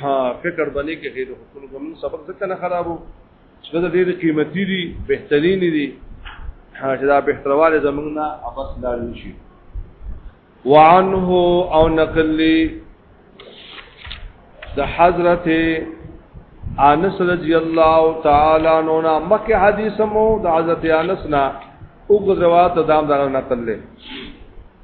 ها فکر باندې کې خیر خپل کوم سبق ځکه نه خرابو چې دا ډېر قیمتي دي بهترین دي چې دا بهترواله زمونږ نه ابس لاړ نشي وعنه او نقل لی د حضرت انس رضی الله تعالی عنہ نا مکه حدیث مو د حضرت انس نا او غزوات دام دار نقل لی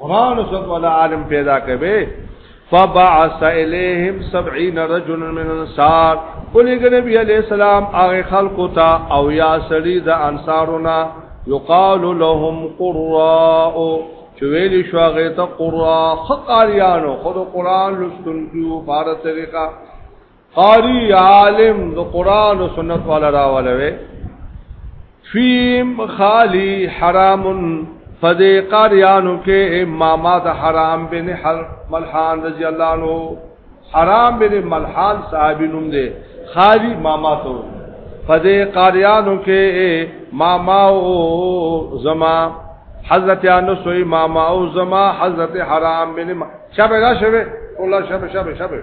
قران او سنت ولا عالم پیدا کوي فبعث اليهم 70 رجل من انصار ولګ نبی علیہ السلام هغه خلقو ته او یا سړي د انصارنا یقال لهم قراء چویلی شو هغه ته قراء خقاریانو خود قران لستونکو بار طریقہ قاری عالم د قران او سنت والا راولوي فیم خالی حرام فدی قاریانو کې اماما د حرام بن حل ملحان رضی الله عنه حرام بن ملحان صحابي نوم دی خالی ماما ته فدی قاریانو کې ماما او زما حضرت انس او ماما او زما حضرت حرام بن شبه دا شبه الله شبه شبه شبه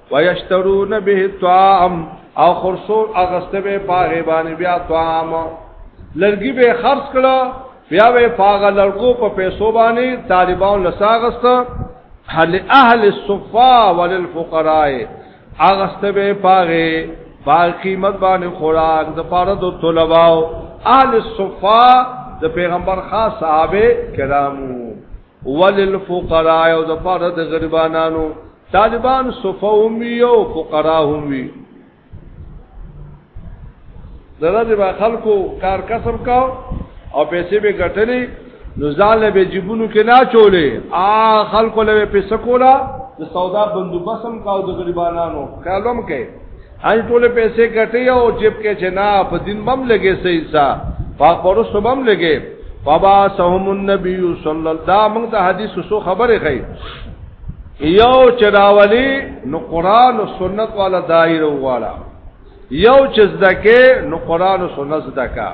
ويشترون به طعام او خرصور اغسته به پاغه باندې بیا طعام لرګي به خرص کړه بیا به پاغه لرګو په پیسو باندې طالبان لساغسته هل اهل الصفا وللفقراء اغسته به پاغه باغ قیمت باندې خوراک د پاره د طلباو اهل الصفا د پیغمبر خاص صحابه کرامو وللفقراء او د پاره د غریبانو طالبان صفهم وی او فقرا هم وی درځه به خلکو کار کسب کاو او پیسې به ګټلې نو ځان له جیبونو کې نه چولې آ خلکو له پیسې کولا د سودا بندوبسم کاو د غریبانو خیالوم کې ان ټوله پیسې ګټي او جیب کې چې نه په دین بم لګي سي سا پاک پرستو بم لګي فبا سهم النبي صلی الله دا موږ ته حدیث سو خبره کوي یو چراولی نو قران او سنت والا دایره والا یو چې زدکه نو قران او سنت زدکا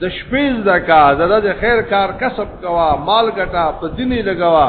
د شپې زدکا زړه د خیر کار کسب کوا مال ګټا په دیني لګوا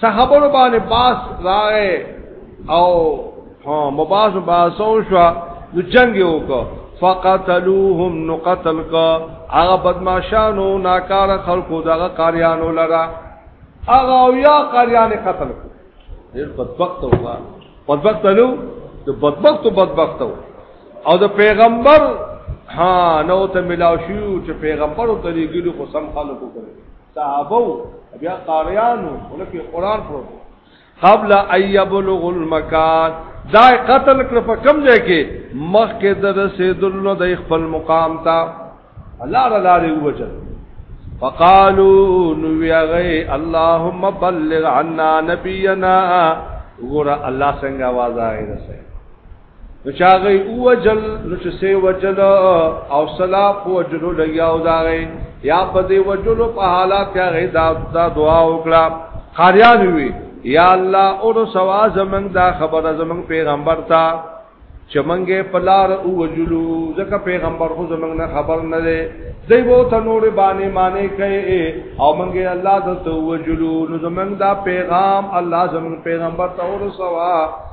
څه خبرو باندې باس راغې او ها مباس باسو شو نو جنگ یو کو فقتلوهم نو قتل کو هغه بدمعشانو ناکار خلقو دغه قاریانو لرا هغه او یا قاریان قتل کو ډیر بدبخت وو بدبخت نو د بدبخت بدبخت او د پیغمبر ها نو ته ملاو شو چې پیغمبر ته لګیلو خو سم خلکو کړو صحابو بیا قاریانو ولکه قران پرو قبل ايبلغ المکان دا قتل کړ په کم ځای کې مخ کې د رسیدلو د خپل مقام تا الله تعالی وجل فقالوا نویغی اللهم بلغ عنا نبینا ګور الله څنګه आवाज آئے رسې نو چا غي او وجل نو چې سي وجل او صلا په وجلو لګیا او دا غي یا په دې وجلو په حالات یا غي دا, دا دعا وکړه قاریان وی یا الله اور سوا زمنګ دا خبره زمنګ پیغمبر تا چمنګه پلار او وجلو ځکه پیغمبر خو زمنګ نه خبر نه دی دی وو ته نور باندې معنی کوي او منګه الله د تو وجلو نو زمنګ دا پیغام الله زمنګ پیغمبر ته اور سوا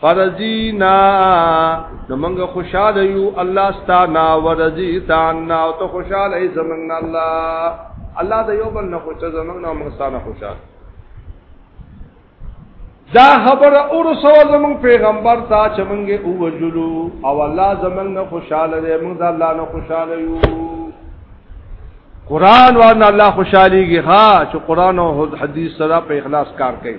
فرزینا نو موږ خوشاله یو الله ستانا ورزی تانا او ته خوشاله ای زمنګ الله الله د یو بل نه خوشاله زمنګ نه موږ ستانا خوشاله دا خبر اور سو زمنګ پیغمبر تا چې موږ او وجلو او الله زمنګ نه خوشاله دی موږ د الله نه خوشاله یو قران ورنه الله خوشاليږي ها چې قران او حديث سره په اخلاص کار کوي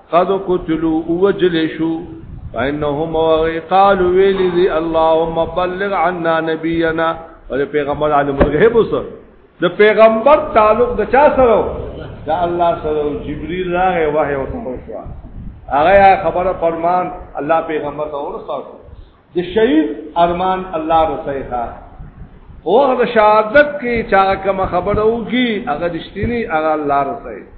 قد قتلوا وجلشوا فانهم قالوا ویلی دی اللهم بلغ عنا نبینا او پیغمبر عالم الغیب وسره د پیغمبر تعلق د چا سره د الله سره جبريل راغی وحي او تاسو هغه خبره فرمان الله پیغمبر ته ورساو د شهید ارمان الله رسېخه او د شهادت کې چا کوم خبره وږي هغه دشتنی هغه الله رسېخه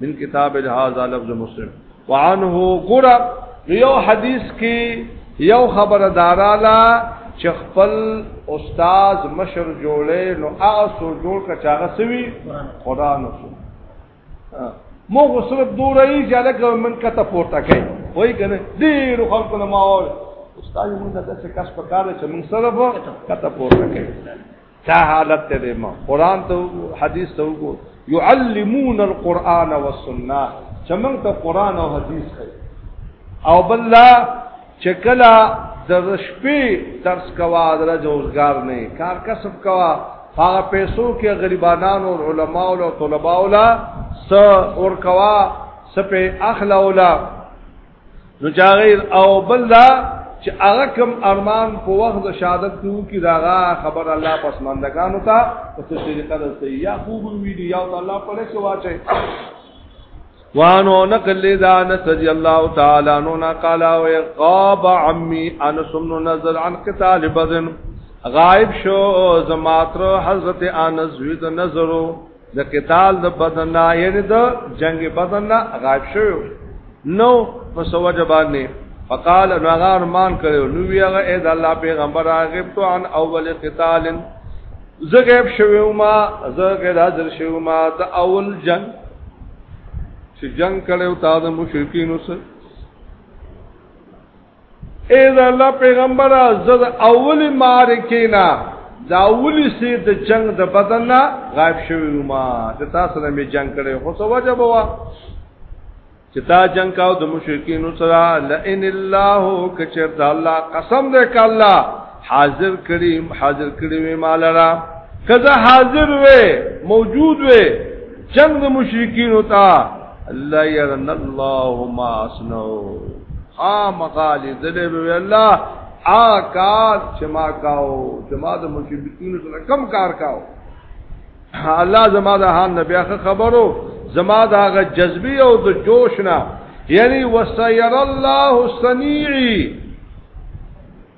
من کتاب هذا لفظ مسلم وعنه ګور یو حدیث کې یو خبرداراله چې خپل استاد مشر جوړې نو هغه سو جوړ کا چاغه سوي قران وسو مو غو صرف دور ای چې لکه من کته پورته کوي وای کنه ډیر خلکو نه ماول استاد موږ ته څه کس پکاره چې موږ صرف کته پورته کوي دا حالت ته دی ما قران ته حدیث ته وګور يعلمون القرآن والسنه چې موږ ته قران او حدیث کوي او بل لا چې کله د شپې درس کوا درځ اوسګار نه کار کسب کوا هغه پیسو کې غریبانان او علما او طلباء ولا س اور کوا سپه اخلا ولا نو چاغیر او بل دا چې هغه کم ارمان په وخت د شهادت کې وو کې داغه خبر الله پس مندګانو ته په څه طریقه ده سي یا خوب وی دی یا الله په لکه واچي وانو نقل دان رضی الله تعالی عنہ نا قال او غاب عمي ان سمن نظر عن قتال بدن غائب شو زماتر حضرت انس وی نظرو د قتال د بدن نه یعنی د جنگ بدن نه غائب شو نو په سوج باندې فقال نغار مان کړو نو ویغه اې د الله پیغمبر غیب تو عن اول قتال زه غیب شوو ما زه غیر حاضر شوو ما د اول جنگ چې جنگ کړو تا د مشرکین سره اے دا الله پیغمبر زد اولی معارکی نا دا اولی سیر د جنگ د بدن نا غائب شوی ما د تاسو نه می جنگ کړي خو سو وجب وا چې تا جنگ کاو د مشرکین سره لئن الله کچر د الله قسم دې ک الله حاضر کړي حاضر کړي مالرا کزه حاضر وې موجود وې جنگ د مشرکین وتا الله يرن الله ما اسنو خامغال دلې به الله آکار چې ما کاو چې ما د مشرکین سره کم کار کاو الله زما د حال نه بیا خبرو زما د هغه جذبي او د جوش نه یعنی وسیر الله صنیعی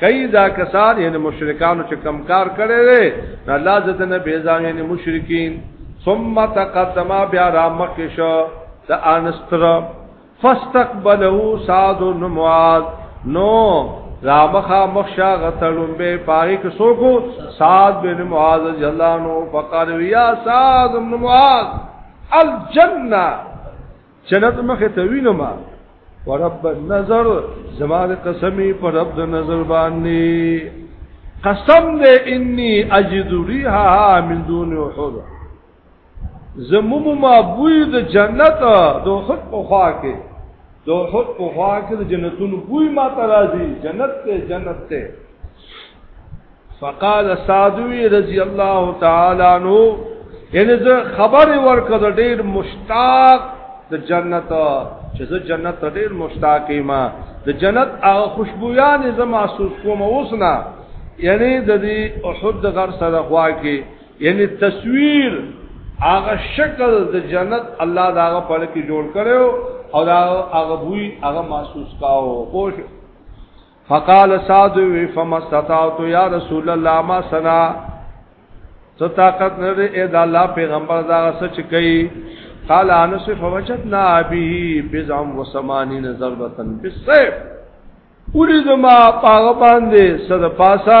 کوي دا کسان یعنی مشرکانو چې کم کار کړي دي الله عزت نه بیزان یعنی مشرکین ثم تقدم بیا را مکش د انستر فاستقبله سعد بن معاذ نو رامخا مخشا غتلون به پاره کې سوکو سعد بن معاذ رضی الله عنه فقال یا سعد بن معاذ الجنه جنت مخه ته وینم ورب النظر زما د قسمی پر رب د نظر باندې قسم دې انی اجد ریحها من دون وحور زموم ما بوی د جنت د خود په خوا کې د خود په خوا کې د جنتونو بوی ما ترازی جنت ته جنت ته فقال سعدوی رضی الله تعالی عنہ یعنی زه خبر ورکړ ډیر مشتاق د جنت چې زه جنت ته ډیر مشتاق یم د جنت هغه خوشبویان زه محسوس کوم اوس نه یعنی د دې احد د غر سره خوا کې یعنی تصویر هغه شکل د جنت الله دا هغه په لکه جوړ کړو او دا هغه بوی هغه محسوس کاو پوه فقال سعد وی فما استطعت یا رسول الله ما سنا څه طاقت نه دی اې دا الله پیغمبر دا سچ کوي قال انس فوجدنا به بزعم و 80 ضربه بالسيف پوری زما پاغه باندې صد پاسا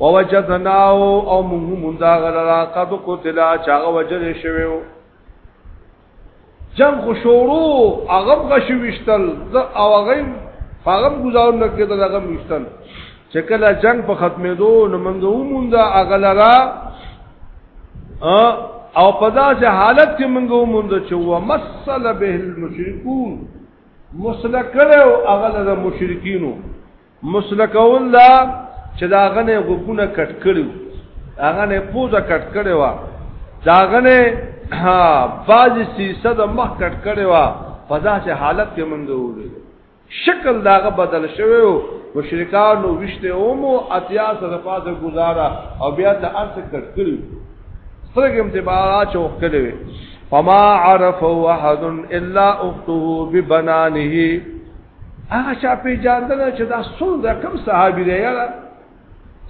ووجدناو او موږ مونږ دا غلرا قد قتل چاغه وجل شویو جنگ خو شورو هغه غشي وشتل او هغه فارم گزارو نه کېده هغه وشتل چې کله جنگ په ختمې دو نو موږ مونږ هغه لرا او په داسې حالت کې موږ مونږ چې و مسل به المشرکون مسلکړو هغه د مشرکینو مسلکون دا چې دا غنه غوونه کټ کړو هغه نه پوزه کټ کړي وا دا غنه باز سیسه د مخ کټ کړي وا په داسې حالت کې مونږ ووري شکل داغه بدل شوی او مشرکانو وشته اومو اتیا سره پاسه گزارا او بیا ته ارث کټ کړو سترګم ته بارا چوک کړي فما عرفوا احد الا اخته ببنانه هغه چا پیژاندل چې دا څوک دا کم صحابي دی یاره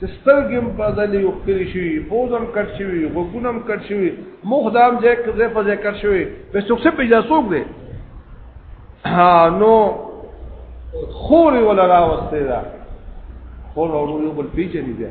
چې سترګم په ځلې وکړي شي پوزم کټ شي غوګونم کټ شي مخ دام ځای کې ځای په ځای کټ شي په څوک څه پیژا څوک دی نو خوري ولا راوستي دا خور ورو یو بل پیژني بیا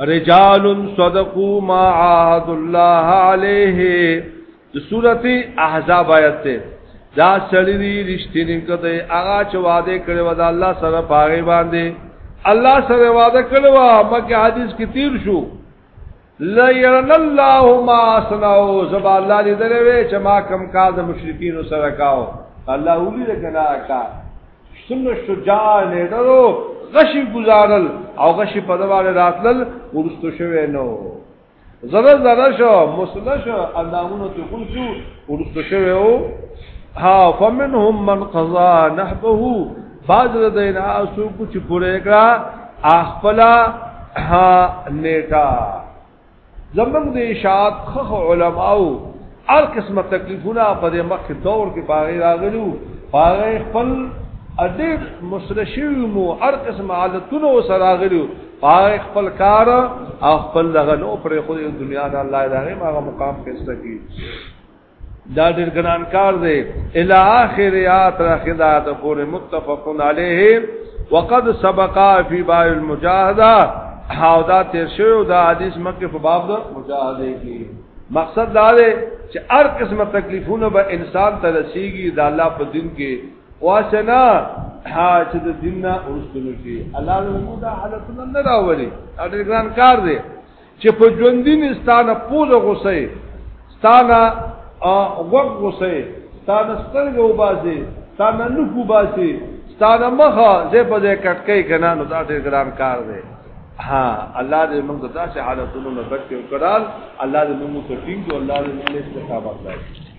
رجال صدقوا ما عاهد الله عليه د سورته احزاب آیت ته دا سړی دی رښتینی کده هغه چې وعده کړی و دا الله سره پاره باندې الله سره وعده کړی و مکه حدیث کې تیر شو لا يرن الله ما صنعوا زب الله دې دروي چې ما کم کار د مشرکین سره کاو الله ولي دې کنا کا څومره شجاع لیډرو غشي گزارل او غشي په دواله راتلل ورستو شوی نو زره زره شو مسله شو اندامونو ته خون شو ورستو شوی او ها فمنهم من قضا نحبه باز دین اسو کو چې پوره کړه اخپلا ها نیټه زمونږ د اشاعت خخ علماو هر قسمه تکلیفونه په دې مخ دور کې باغی راغلو باغی خپل ډېر مسلشیو مو هر قسمه حالتونه سره راغلو باغی خپل کار او خپل دغه نو پر خو دنیا نه الله دې هغه مقام کې سکی دا ډېر ګران کار دی الی اخر یات راخدا ته پور متفقن علیه وقد سبقا فی باب المجاهده او دا تیر شو دا حدیث مکه په باب د مجاهده کې مقصد دا دی چې هر قسمه تکلیفونه به انسان ته رسیږي دا الله په دین کې واسنا ها چې د دین نه ورستنو شي الله له موږ دا حالتونه نه راوړي اډر ګران کار دی چې په ژوندۍ مې ستانه پوزه غوسه ستانه غوږ غوسه ستانه سترګې وباسي ستانه نوک وباسي ستانه مخه زه په دې کټکې کنه نو دا ډېر ګران کار دی ها الله دې موږ ته داسې حالتونو نه بچ کړال الله دې موږ ته ټینګ او الله دې موږ له استقامت راکړي